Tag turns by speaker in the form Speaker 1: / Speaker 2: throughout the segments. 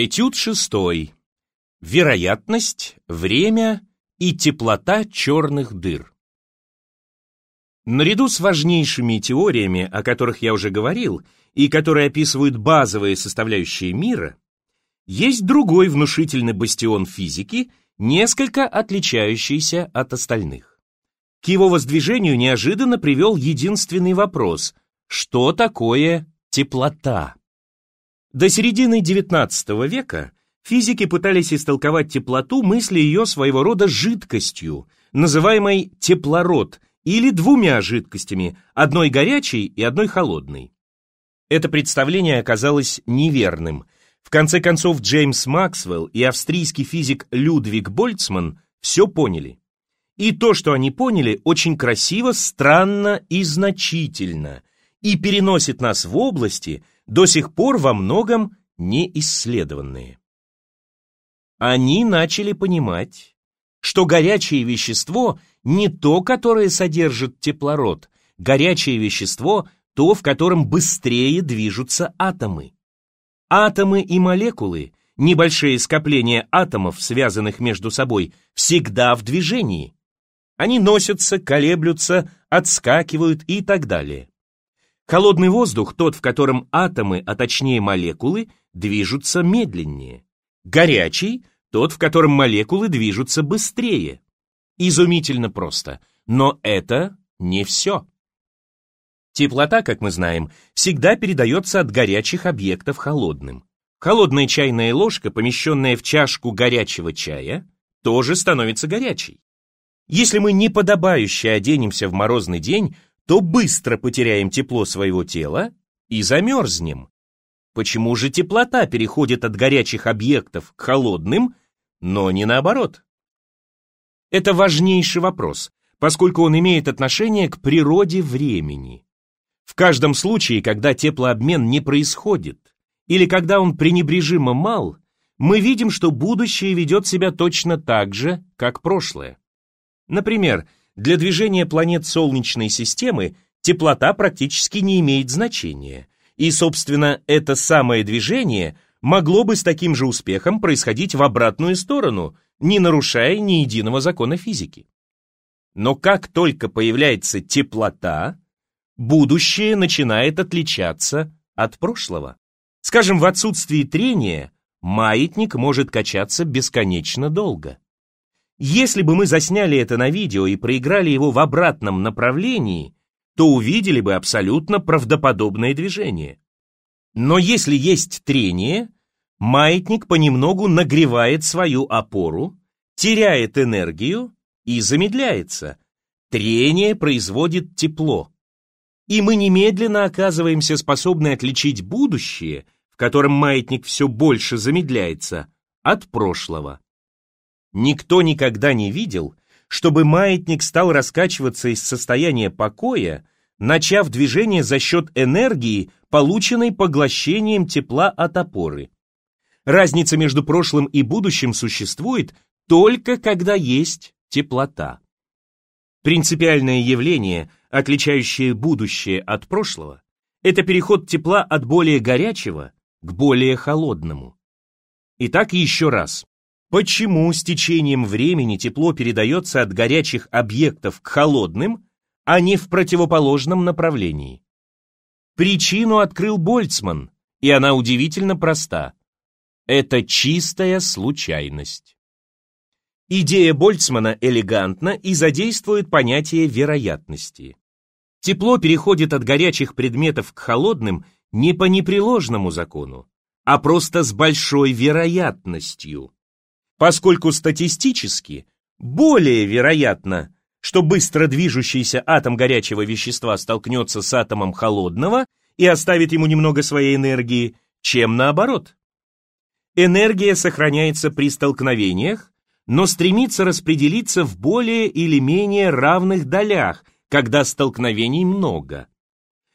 Speaker 1: Этюд шестой. Вероятность, время и теплота черных дыр. Наряду с важнейшими теориями, о которых я уже говорил, и которые описывают базовые составляющие мира, есть другой внушительный бастион физики, несколько отличающийся от остальных. К его воздвижению неожиданно привел единственный вопрос – что такое теплота? До середины XIX века физики пытались истолковать теплоту, мысли ее своего рода жидкостью, называемой теплород, или двумя жидкостями, одной горячей и одной холодной. Это представление оказалось неверным. В конце концов, Джеймс Максвелл и австрийский физик Людвиг Больцман все поняли. И то, что они поняли, очень красиво, странно и значительно, и переносит нас в области, до сих пор во многом не исследованные. Они начали понимать, что горячее вещество не то, которое содержит теплород, горячее вещество – то, в котором быстрее движутся атомы. Атомы и молекулы, небольшие скопления атомов, связанных между собой, всегда в движении. Они носятся, колеблются, отскакивают и так далее. Холодный воздух, тот, в котором атомы, а точнее молекулы, движутся медленнее. Горячий, тот, в котором молекулы движутся быстрее. Изумительно просто, но это не все. Теплота, как мы знаем, всегда передается от горячих объектов холодным. Холодная чайная ложка, помещенная в чашку горячего чая, тоже становится горячей. Если мы неподобающе оденемся в морозный день, то быстро потеряем тепло своего тела и замерзнем. Почему же теплота переходит от горячих объектов к холодным, но не наоборот? Это важнейший вопрос, поскольку он имеет отношение к природе времени. В каждом случае, когда теплообмен не происходит, или когда он пренебрежимо мал, мы видим, что будущее ведет себя точно так же, как прошлое. Например, для движения планет Солнечной системы теплота практически не имеет значения, и, собственно, это самое движение могло бы с таким же успехом происходить в обратную сторону, не нарушая ни единого закона физики. Но как только появляется теплота, будущее начинает отличаться от прошлого. Скажем, в отсутствии трения маятник может качаться бесконечно долго. Если бы мы засняли это на видео и проиграли его в обратном направлении, то увидели бы абсолютно правдоподобное движение. Но если есть трение, маятник понемногу нагревает свою опору, теряет энергию и замедляется. Трение производит тепло. И мы немедленно оказываемся способны отличить будущее, в котором маятник все больше замедляется, от прошлого. Никто никогда не видел, чтобы маятник стал раскачиваться из состояния покоя, начав движение за счет энергии, полученной поглощением тепла от опоры. Разница между прошлым и будущим существует только когда есть теплота. Принципиальное явление, отличающее будущее от прошлого, это переход тепла от более горячего к более холодному. Итак, еще раз. Почему с течением времени тепло передается от горячих объектов к холодным, а не в противоположном направлении? Причину открыл Больцман, и она удивительно проста. Это чистая случайность. Идея Больцмана элегантна и задействует понятие вероятности. Тепло переходит от горячих предметов к холодным не по непреложному закону, а просто с большой вероятностью поскольку статистически более вероятно, что быстро движущийся атом горячего вещества столкнется с атомом холодного и оставит ему немного своей энергии, чем наоборот. Энергия сохраняется при столкновениях, но стремится распределиться в более или менее равных долях, когда столкновений много.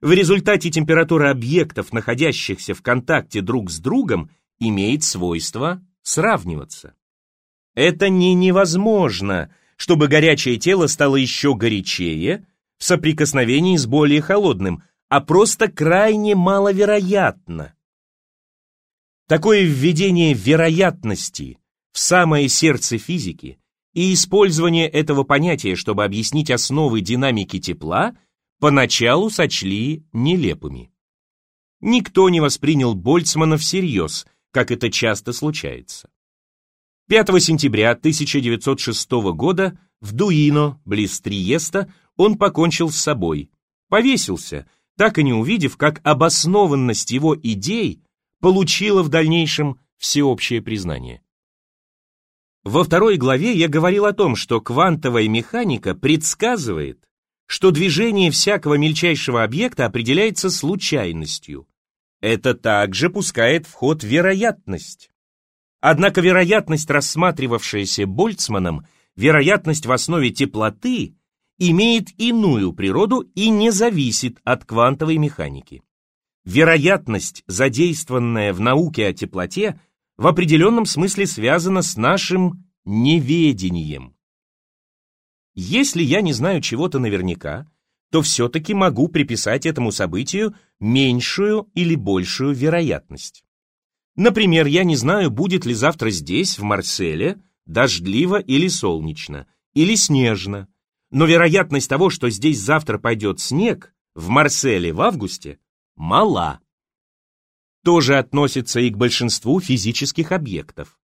Speaker 1: В результате температура объектов, находящихся в контакте друг с другом, имеет свойство сравниваться. Это не невозможно, чтобы горячее тело стало еще горячее в соприкосновении с более холодным, а просто крайне маловероятно. Такое введение вероятности в самое сердце физики и использование этого понятия, чтобы объяснить основы динамики тепла, поначалу сочли нелепыми. Никто не воспринял Больцмана всерьез, как это часто случается. 5 сентября 1906 года в Дуино, близ Триеста, он покончил с собой, повесился, так и не увидев, как обоснованность его идей получила в дальнейшем всеобщее признание. Во второй главе я говорил о том, что квантовая механика предсказывает, что движение всякого мельчайшего объекта определяется случайностью. Это также пускает в ход вероятность. Однако вероятность, рассматривавшаяся Больцманом, вероятность в основе теплоты, имеет иную природу и не зависит от квантовой механики. Вероятность, задействованная в науке о теплоте, в определенном смысле связана с нашим неведением. Если я не знаю чего-то наверняка, то все-таки могу приписать этому событию меньшую или большую вероятность. Например, я не знаю, будет ли завтра здесь, в Марселе, дождливо или солнечно, или снежно, но вероятность того, что здесь завтра пойдет снег, в Марселе в августе, мала. Тоже относится и к большинству физических объектов.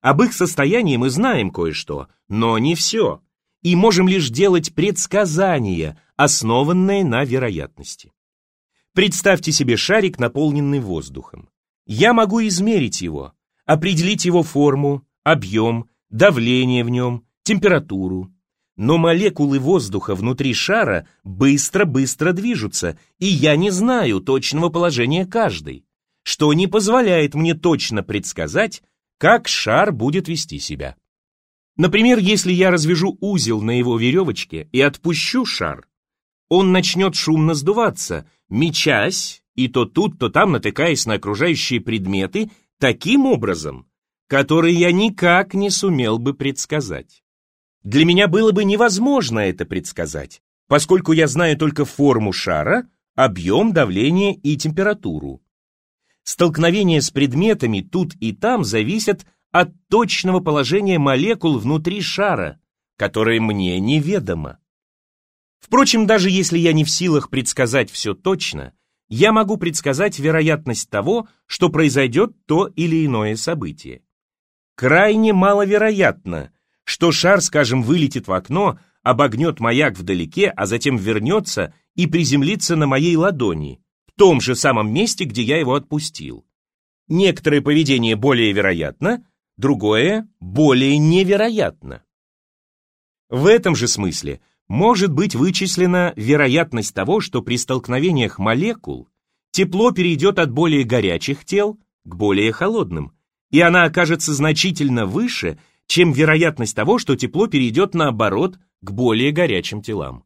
Speaker 1: Об их состоянии мы знаем кое-что, но не все, и можем лишь делать предсказания, основанные на вероятности. Представьте себе шарик, наполненный воздухом. Я могу измерить его, определить его форму, объем, давление в нем, температуру, но молекулы воздуха внутри шара быстро-быстро движутся, и я не знаю точного положения каждой, что не позволяет мне точно предсказать, как шар будет вести себя. Например, если я развяжу узел на его веревочке и отпущу шар, он начнет шумно сдуваться, мечась, и то тут, то там натыкаясь на окружающие предметы, таким образом, который я никак не сумел бы предсказать. Для меня было бы невозможно это предсказать, поскольку я знаю только форму шара, объем, давление и температуру. Столкновения с предметами тут и там зависят от точного положения молекул внутри шара, которое мне неведомо. Впрочем, даже если я не в силах предсказать все точно, я могу предсказать вероятность того, что произойдет то или иное событие. Крайне маловероятно, что шар, скажем, вылетит в окно, обогнет маяк вдалеке, а затем вернется и приземлится на моей ладони, в том же самом месте, где я его отпустил. Некоторое поведение более вероятно, другое более невероятно. В этом же смысле может быть вычислена вероятность того, что при столкновениях молекул тепло перейдет от более горячих тел к более холодным, и она окажется значительно выше, чем вероятность того, что тепло перейдет наоборот к более горячим телам.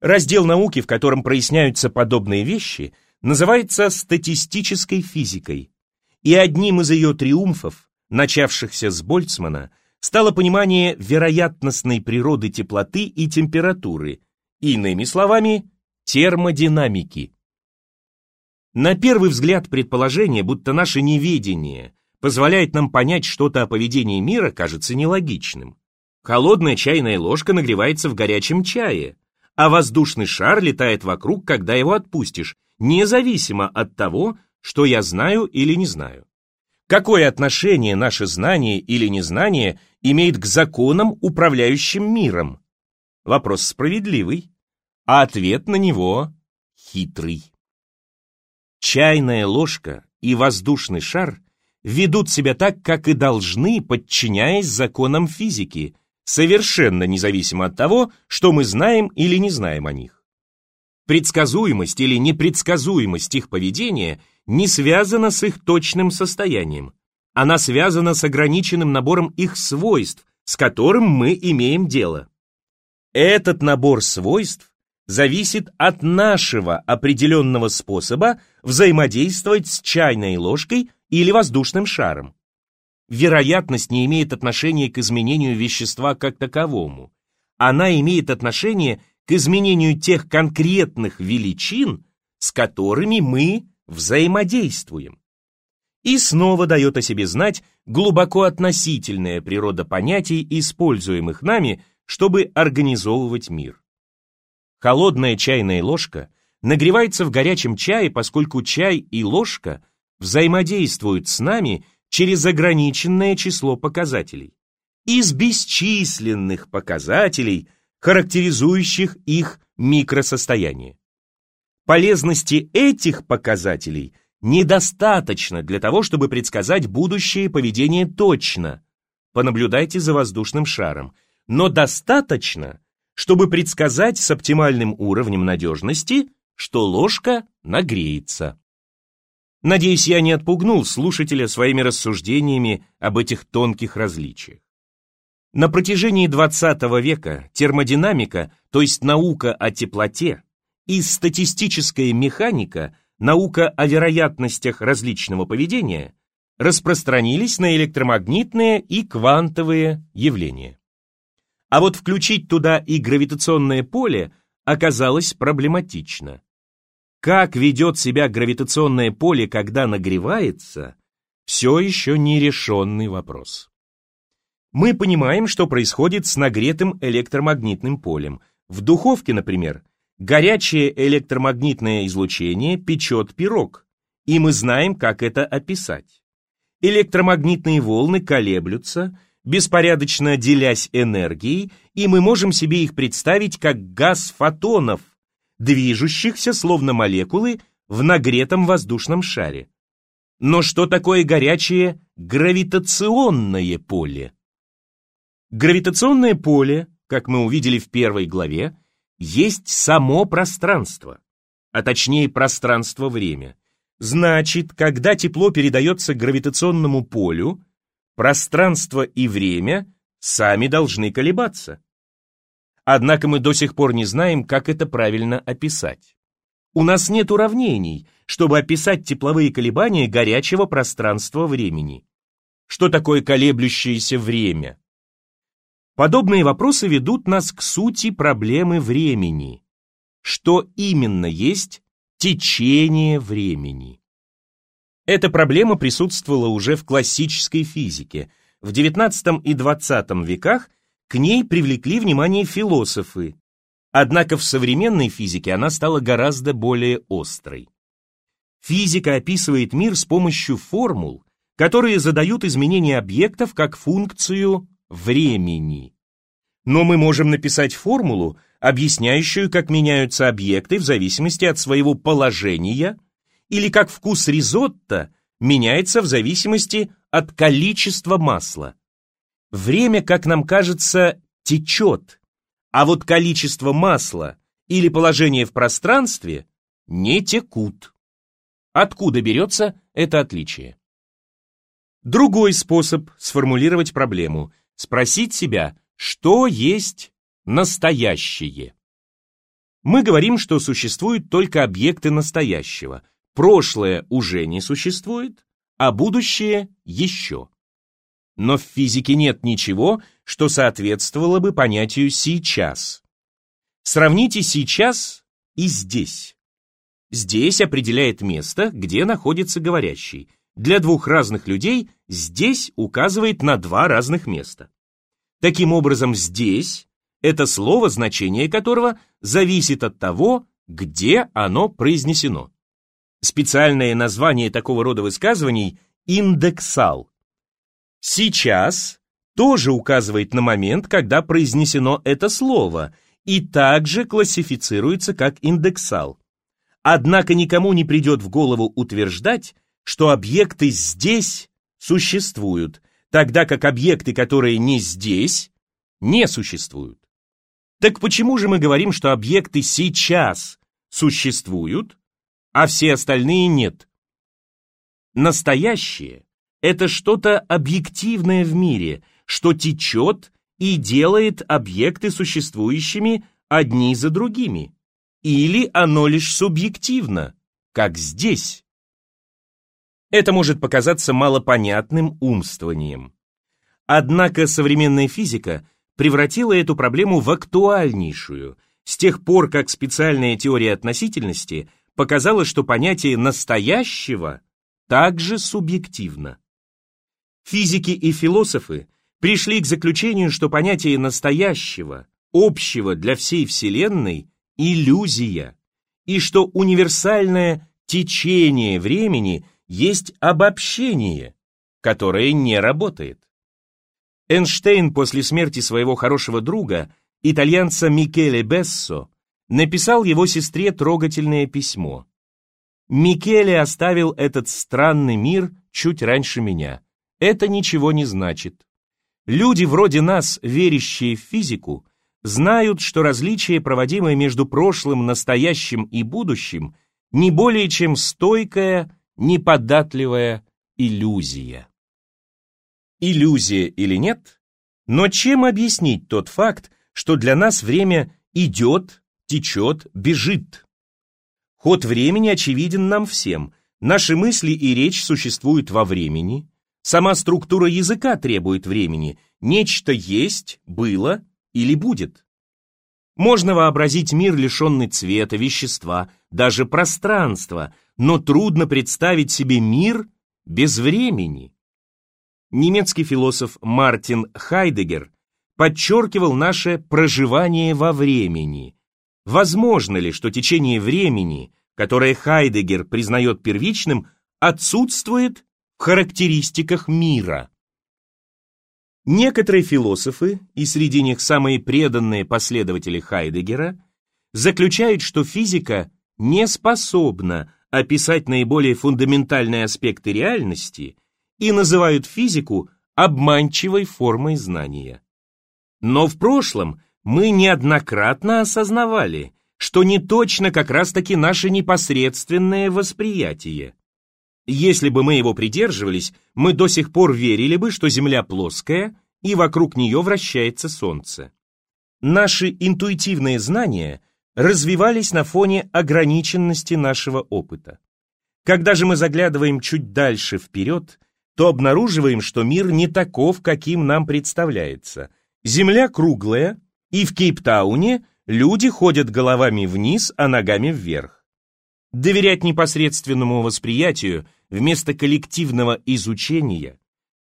Speaker 1: Раздел науки, в котором проясняются подобные вещи, называется статистической физикой, и одним из ее триумфов, начавшихся с Больцмана, стало понимание вероятностной природы теплоты и температуры, иными словами, термодинамики. На первый взгляд предположение, будто наше неведение позволяет нам понять что-то о поведении мира, кажется нелогичным. Холодная чайная ложка нагревается в горячем чае, а воздушный шар летает вокруг, когда его отпустишь, независимо от того, что я знаю или не знаю. Какое отношение наше знание или незнание имеет к законам, управляющим миром? Вопрос справедливый, а ответ на него хитрый. Чайная ложка и воздушный шар ведут себя так, как и должны, подчиняясь законам физики, совершенно независимо от того, что мы знаем или не знаем о них. Предсказуемость или непредсказуемость их поведения не связана с их точным состоянием. Она связана с ограниченным набором их свойств, с которым мы имеем дело. Этот набор свойств зависит от нашего определенного способа взаимодействовать с чайной ложкой или воздушным шаром. Вероятность не имеет отношения к изменению вещества как таковому. Она имеет отношение к изменению тех конкретных величин, с которыми мы взаимодействуем. И снова дает о себе знать глубоко относительная природа понятий, используемых нами, чтобы организовывать мир. Холодная чайная ложка нагревается в горячем чае, поскольку чай и ложка взаимодействуют с нами через ограниченное число показателей. Из бесчисленных показателей, характеризующих их микросостояние. Полезности этих показателей недостаточно для того, чтобы предсказать будущее поведение точно. Понаблюдайте за воздушным шаром. Но достаточно, чтобы предсказать с оптимальным уровнем надежности, что ложка нагреется. Надеюсь, я не отпугнул слушателя своими рассуждениями об этих тонких различиях. На протяжении 20 века термодинамика, то есть наука о теплоте, и статистическая механика наука о вероятностях различного поведения распространились на электромагнитные и квантовые явления. А вот включить туда и гравитационное поле оказалось проблематично. Как ведет себя гравитационное поле, когда нагревается, все еще нерешенный вопрос. Мы понимаем, что происходит с нагретым электромагнитным полем. В духовке, например, Горячее электромагнитное излучение печет пирог, и мы знаем, как это описать. Электромагнитные волны колеблются, беспорядочно делясь энергией, и мы можем себе их представить как газ фотонов, движущихся словно молекулы в нагретом воздушном шаре. Но что такое горячее гравитационное поле? Гравитационное поле, как мы увидели в первой главе, есть само пространство, а точнее пространство-время. Значит, когда тепло передается гравитационному полю, пространство и время сами должны колебаться. Однако мы до сих пор не знаем, как это правильно описать. У нас нет уравнений, чтобы описать тепловые колебания горячего пространства времени. Что такое колеблющееся время? Подобные вопросы ведут нас к сути проблемы времени. Что именно есть течение времени? Эта проблема присутствовала уже в классической физике. В XIX и XX веках к ней привлекли внимание философы. Однако в современной физике она стала гораздо более острой. Физика описывает мир с помощью формул, которые задают изменение объектов как функцию времени. Но мы можем написать формулу, объясняющую, как меняются объекты в зависимости от своего положения, или как вкус ризотто меняется в зависимости от количества масла. Время, как нам кажется, течет, а вот количество масла или положение в пространстве не текут. Откуда берется это отличие? Другой способ сформулировать проблему спросить себя, что есть настоящее. Мы говорим, что существуют только объекты настоящего. Прошлое уже не существует, а будущее еще. Но в физике нет ничего, что соответствовало бы понятию «сейчас». Сравните «сейчас» и «здесь». Здесь определяет место, где находится говорящий – для двух разных людей здесь указывает на два разных места. Таким образом, здесь это слово, значение которого зависит от того, где оно произнесено. Специальное название такого рода высказываний – индексал. Сейчас тоже указывает на момент, когда произнесено это слово, и также классифицируется как индексал. Однако никому не придет в голову утверждать, что объекты здесь существуют, тогда как объекты, которые не здесь, не существуют. Так почему же мы говорим, что объекты сейчас существуют, а все остальные нет? Настоящее – это что-то объективное в мире, что течет и делает объекты существующими одни за другими. Или оно лишь субъективно, как здесь. Это может показаться малопонятным умствованием. Однако современная физика превратила эту проблему в актуальнейшую, с тех пор, как специальная теория относительности показала, что понятие «настоящего» также субъективно. Физики и философы пришли к заключению, что понятие настоящего, общего для всей Вселенной – иллюзия, и что универсальное течение времени есть обобщение, которое не работает. Эйнштейн после смерти своего хорошего друга, итальянца Микеле Бессо, написал его сестре трогательное письмо. Микеле оставил этот странный мир чуть раньше меня. Это ничего не значит. Люди вроде нас, верящие в физику, знают, что различие, проводимое между прошлым, настоящим и будущим, не более чем стойкая, неподатливая иллюзия. Иллюзия или нет, но чем объяснить тот факт, что для нас время идет, течет, бежит? Ход времени очевиден нам всем. Наши мысли и речь существуют во времени. Сама структура языка требует времени. Нечто есть, было или будет. Можно вообразить мир, лишенный цвета, вещества, даже пространства, но трудно представить себе мир без времени. Немецкий философ Мартин Хайдегер подчеркивал наше проживание во времени – Возможно ли, что течение времени, которое Хайдегер признает первичным, отсутствует в характеристиках мира? Некоторые философы, и среди них самые преданные последователи Хайдегера, заключают, что физика не способна описать наиболее фундаментальные аспекты реальности и называют физику обманчивой формой знания. Но в прошлом мы неоднократно осознавали, что не точно как раз-таки наше непосредственное восприятие. Если бы мы его придерживались, мы до сих пор верили бы, что Земля плоская и вокруг нее вращается Солнце. Наши интуитивные знания развивались на фоне ограниченности нашего опыта. Когда же мы заглядываем чуть дальше вперед, то обнаруживаем, что мир не таков, каким нам представляется. Земля круглая, и в Кейптауне люди ходят головами вниз, а ногами вверх. Доверять непосредственному восприятию вместо коллективного изучения,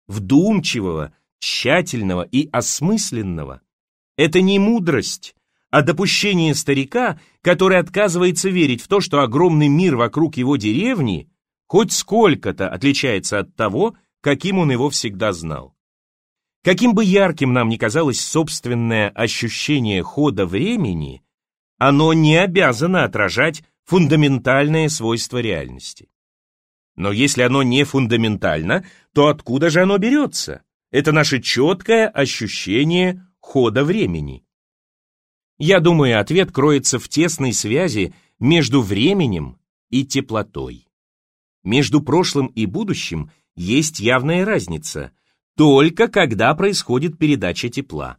Speaker 1: вдумчивого, тщательного и осмысленного – это не мудрость, а допущение старика, который отказывается верить в то, что огромный мир вокруг его деревни хоть сколько-то отличается от того, каким он его всегда знал. Каким бы ярким нам ни казалось собственное ощущение хода времени, оно не обязано отражать фундаментальные свойства реальности. Но если оно не фундаментально, то откуда же оно берется? Это наше четкое ощущение хода времени. Я думаю, ответ кроется в тесной связи между временем и теплотой. Между прошлым и будущим есть явная разница, только когда происходит передача тепла.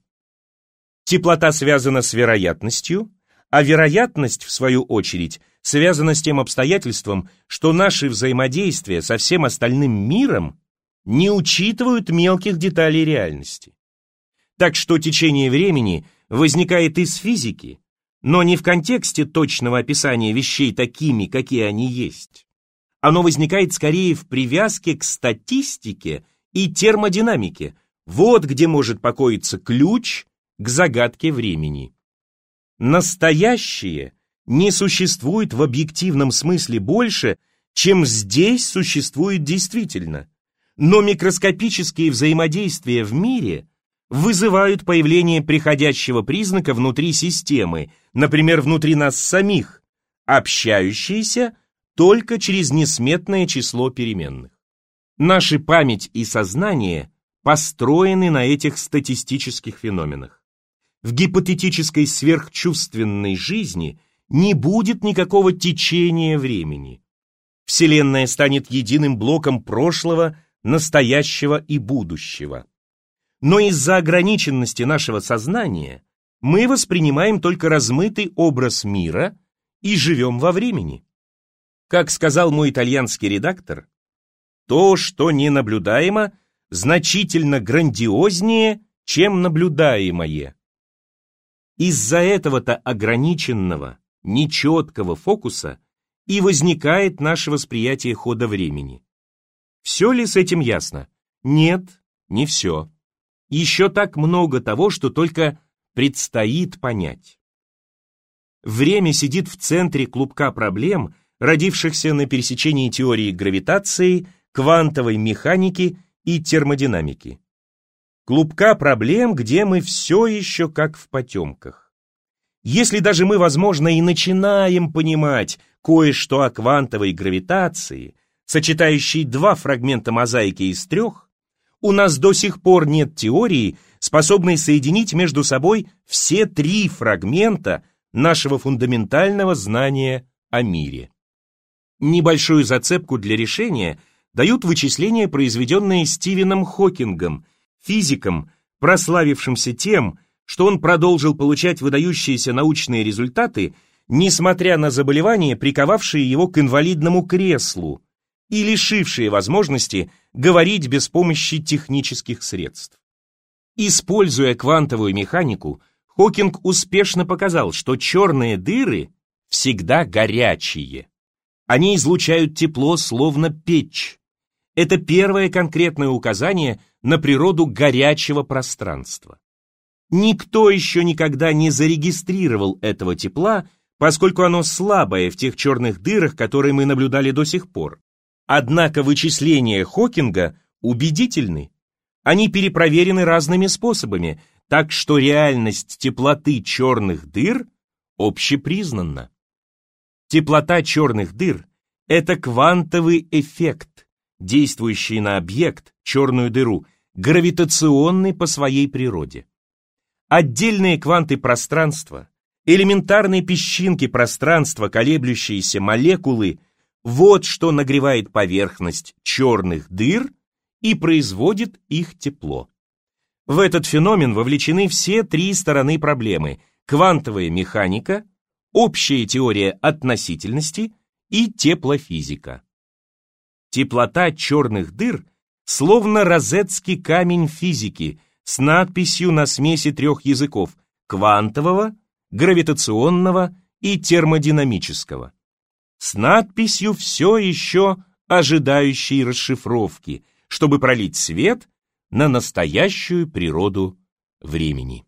Speaker 1: Теплота связана с вероятностью, а вероятность, в свою очередь, связана с тем обстоятельством, что наши взаимодействия со всем остальным миром не учитывают мелких деталей реальности. Так что течение времени возникает из физики, но не в контексте точного описания вещей такими, какие они есть. Оно возникает скорее в привязке к статистике и термодинамике. Вот где может покоиться ключ к загадке времени. Настоящее не существует в объективном смысле больше, чем здесь существует действительно. Но микроскопические взаимодействия в мире вызывают появление приходящего признака внутри системы, например, внутри нас самих, общающиеся только через несметное число переменных. Наши память и сознание построены на этих статистических феноменах. В гипотетической сверхчувственной жизни не будет никакого течения времени. Вселенная станет единым блоком прошлого, настоящего и будущего. Но из-за ограниченности нашего сознания мы воспринимаем только размытый образ мира и живем во времени. Как сказал мой итальянский редактор, то, что не наблюдаемо, значительно грандиознее, чем наблюдаемое. Из-за этого-то ограниченного, нечеткого фокуса и возникает наше восприятие хода времени. Все ли с этим ясно? Нет, не все. Еще так много того, что только предстоит понять. Время сидит в центре клубка проблем, родившихся на пересечении теории гравитации, квантовой механики и термодинамики. Клубка проблем, где мы все еще как в потемках. Если даже мы, возможно, и начинаем понимать кое-что о квантовой гравитации, сочетающей два фрагмента мозаики из трех, у нас до сих пор нет теории, способной соединить между собой все три фрагмента нашего фундаментального знания о мире. Небольшую зацепку для решения дают вычисления, произведенные Стивеном Хокингом, физиком, прославившимся тем, что он продолжил получать выдающиеся научные результаты, несмотря на заболевания, приковавшие его к инвалидному креслу и лишившие возможности говорить без помощи технических средств. Используя квантовую механику, Хокинг успешно показал, что черные дыры всегда горячие. Они излучают тепло, словно печь. Это первое конкретное указание на природу горячего пространства. Никто еще никогда не зарегистрировал этого тепла, поскольку оно слабое в тех черных дырах, которые мы наблюдали до сих пор. Однако вычисления Хокинга убедительны. Они перепроверены разными способами, так что реальность теплоты черных дыр общепризнанна. Теплота черных дыр – это квантовый эффект, действующий на объект, черную дыру, гравитационный по своей природе. Отдельные кванты пространства, элементарные песчинки пространства, колеблющиеся молекулы – вот что нагревает поверхность черных дыр и производит их тепло. В этот феномен вовлечены все три стороны проблемы – квантовая механика, общая теория относительности и теплофизика. Теплота черных дыр словно розетский камень физики с надписью на смеси трех языков – квантового, гравитационного и термодинамического с надписью все еще ожидающей расшифровки, чтобы пролить свет на настоящую природу времени.